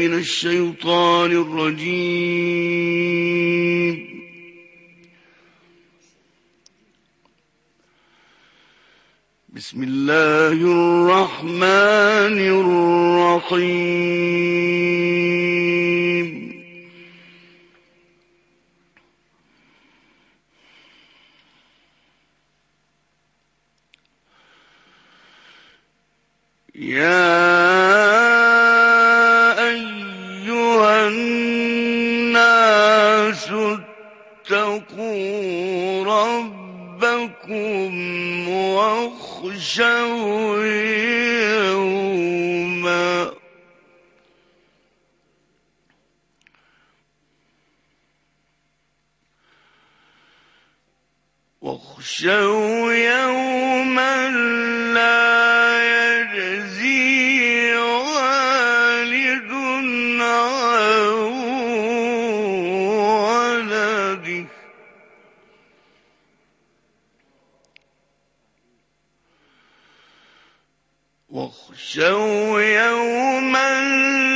من الشيطان الرجيم. بسم الله الرحمن الرحيم. يا الناس ربكم واخشوا يوما ولده واخشوا يوما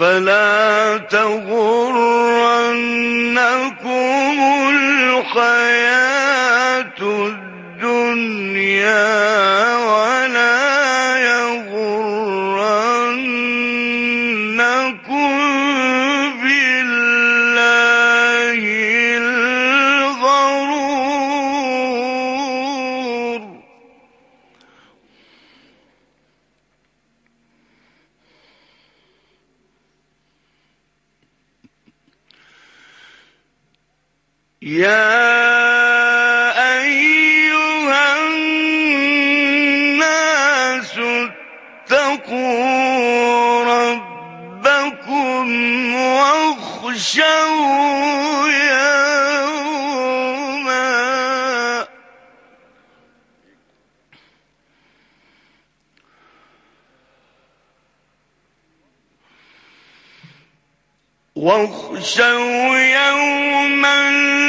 فلا تغرنكم الحياة الدنيا. يا أيها الناس اتقوا ربكم واخشوا يوما واخشوا يوما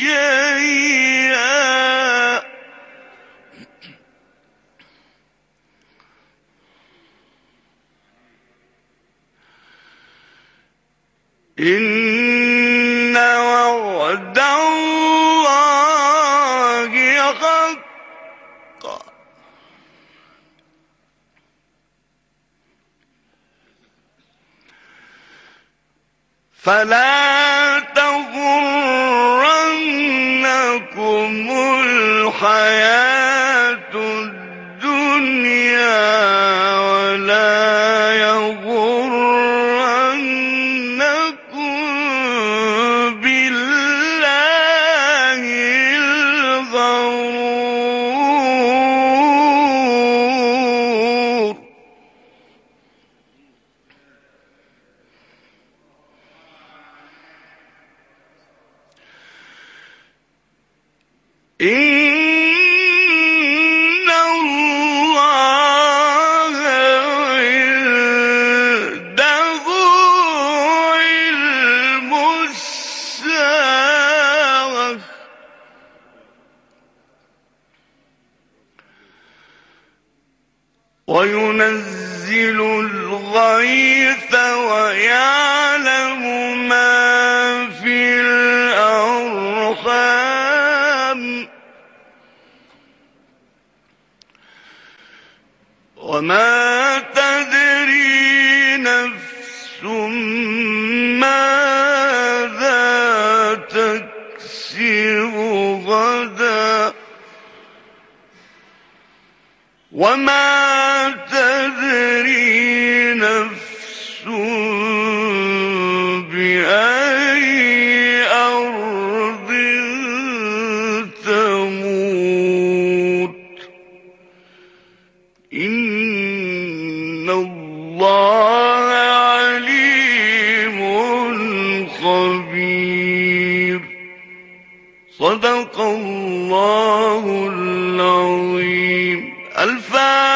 شيئا. إن وعد الله حق. فلا الحياة الدنيا ولا يغرنكم بالله الغرور. إن وينزل الغيث ويعلم ما في الأرحام. وما وما تدري نفس بأي أرض تموت إن الله عليم خبير. صدق الله العظيم. Father.